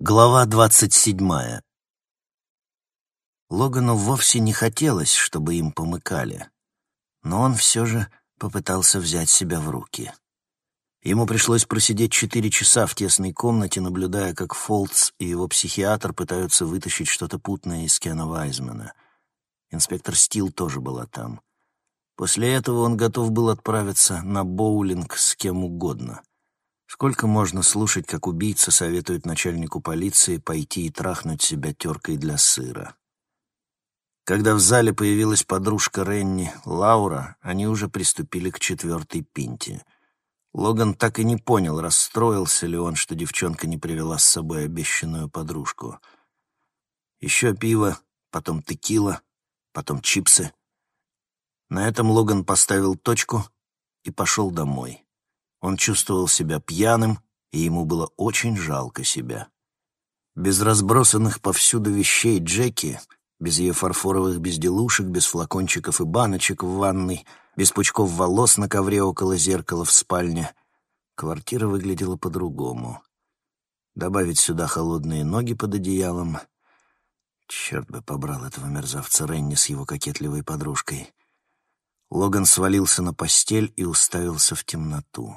Глава двадцать седьмая. Логану вовсе не хотелось, чтобы им помыкали, но он все же попытался взять себя в руки. Ему пришлось просидеть четыре часа в тесной комнате, наблюдая, как Фолтс и его психиатр пытаются вытащить что-то путное из Кена Вайзмана. Инспектор Стил тоже была там. После этого он готов был отправиться на боулинг с кем угодно. Сколько можно слушать, как убийца советует начальнику полиции пойти и трахнуть себя теркой для сыра? Когда в зале появилась подружка Ренни, Лаура, они уже приступили к четвертой пинте. Логан так и не понял, расстроился ли он, что девчонка не привела с собой обещанную подружку. Еще пиво, потом текила, потом чипсы. На этом Логан поставил точку и пошел домой. Он чувствовал себя пьяным, и ему было очень жалко себя. Без разбросанных повсюду вещей Джеки, без ее фарфоровых безделушек, без флакончиков и баночек в ванной, без пучков волос на ковре около зеркала в спальне, квартира выглядела по-другому. Добавить сюда холодные ноги под одеялом. Черт бы побрал этого мерзавца Ренни с его кокетливой подружкой. Логан свалился на постель и уставился в темноту.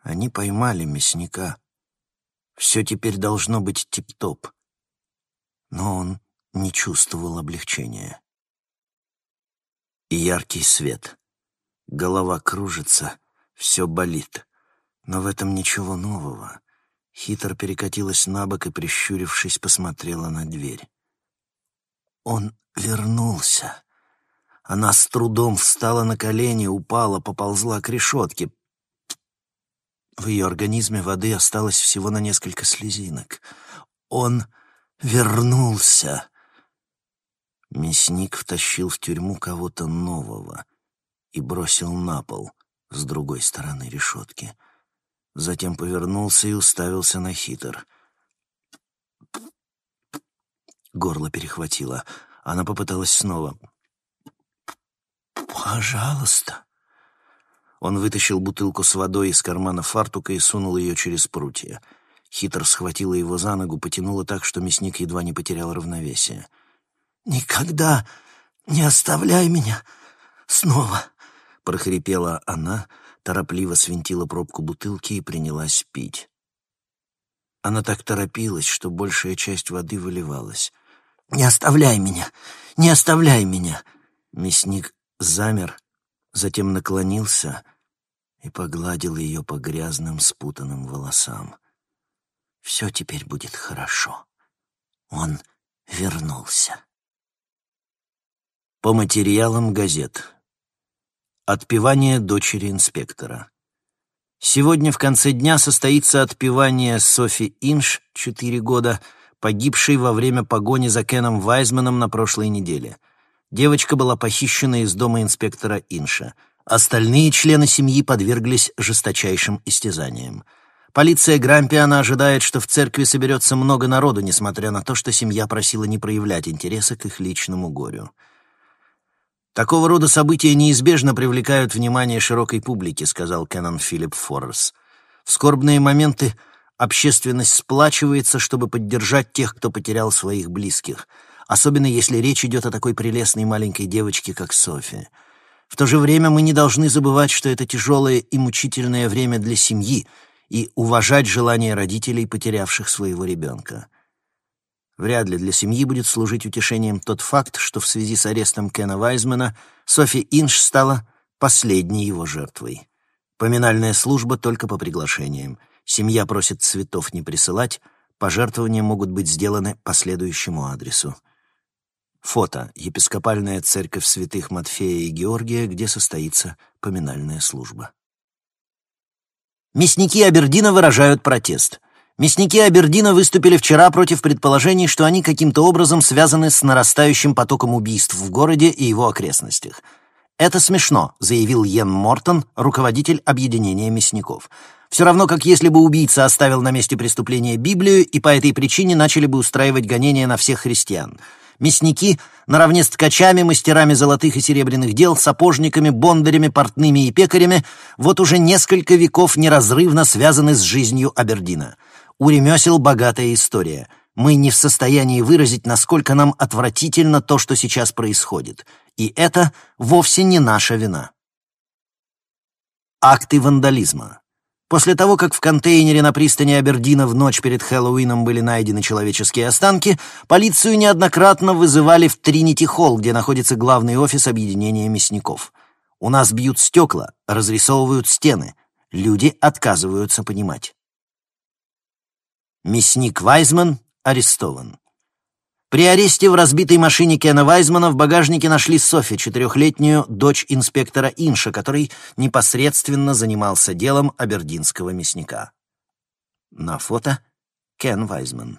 Они поймали мясника. Все теперь должно быть тип-топ. Но он не чувствовал облегчения. И яркий свет. Голова кружится, все болит. Но в этом ничего нового. Хитр перекатилась на бок и, прищурившись, посмотрела на дверь. Он вернулся. Она с трудом встала на колени, упала, поползла к решетке. В ее организме воды осталось всего на несколько слезинок. Он вернулся. Мясник втащил в тюрьму кого-то нового и бросил на пол с другой стороны решетки. Затем повернулся и уставился на хитр. Горло перехватило. Она попыталась снова. «Пожалуйста», он вытащил бутылку с водой из кармана фартука и сунул ее через прутья. Хитр схватила его за ногу, потянула так, что мясник едва не потерял равновесие. «Никогда не оставляй меня снова!» — прохрипела она, торопливо свинтила пробку бутылки и принялась пить. Она так торопилась, что большая часть воды выливалась. «Не оставляй меня! Не оставляй меня!» Мясник замер, затем наклонился и погладил ее по грязным спутанным волосам. «Все теперь будет хорошо. Он вернулся». По материалам газет. Отпевание дочери инспектора. Сегодня в конце дня состоится отпевание Софи Инш, 4 года, погибшей во время погони за Кеном Вайзманом на прошлой неделе — Девочка была похищена из дома инспектора Инша. Остальные члены семьи подверглись жесточайшим истязаниям. Полиция Грампиана ожидает, что в церкви соберется много народу, несмотря на то, что семья просила не проявлять интереса к их личному горю. «Такого рода события неизбежно привлекают внимание широкой публики», — сказал Кеннон Филипп Форрес. «В скорбные моменты общественность сплачивается, чтобы поддержать тех, кто потерял своих близких» особенно если речь идет о такой прелестной маленькой девочке, как София. В то же время мы не должны забывать, что это тяжелое и мучительное время для семьи и уважать желания родителей, потерявших своего ребенка. Вряд ли для семьи будет служить утешением тот факт, что в связи с арестом Кена Вайзмана Софи Инш стала последней его жертвой. Поминальная служба только по приглашениям. Семья просит цветов не присылать, пожертвования могут быть сделаны по следующему адресу. Фото. Епископальная церковь святых Матфея и Георгия, где состоится поминальная служба. Мясники Абердина выражают протест. Мясники Абердина выступили вчера против предположений, что они каким-то образом связаны с нарастающим потоком убийств в городе и его окрестностях. «Это смешно», — заявил Йен Мортон, руководитель объединения мясников. «Все равно, как если бы убийца оставил на месте преступления Библию и по этой причине начали бы устраивать гонения на всех христиан. Мясники, наравне с ткачами, мастерами золотых и серебряных дел, сапожниками, бондарями, портными и пекарями, вот уже несколько веков неразрывно связаны с жизнью Абердина. У ремесел богатая история. Мы не в состоянии выразить, насколько нам отвратительно то, что сейчас происходит. И это вовсе не наша вина. Акты вандализма. После того, как в контейнере на пристани Абердина в ночь перед Хэллоуином были найдены человеческие останки, полицию неоднократно вызывали в Тринити-Холл, где находится главный офис объединения мясников. У нас бьют стекла, разрисовывают стены. Люди отказываются понимать. Мясник Вайзман арестован. При аресте в разбитой машине Кена Вайзмана в багажнике нашли Софи, четырехлетнюю дочь инспектора Инша, который непосредственно занимался делом абердинского мясника. На фото Кен Вайзман.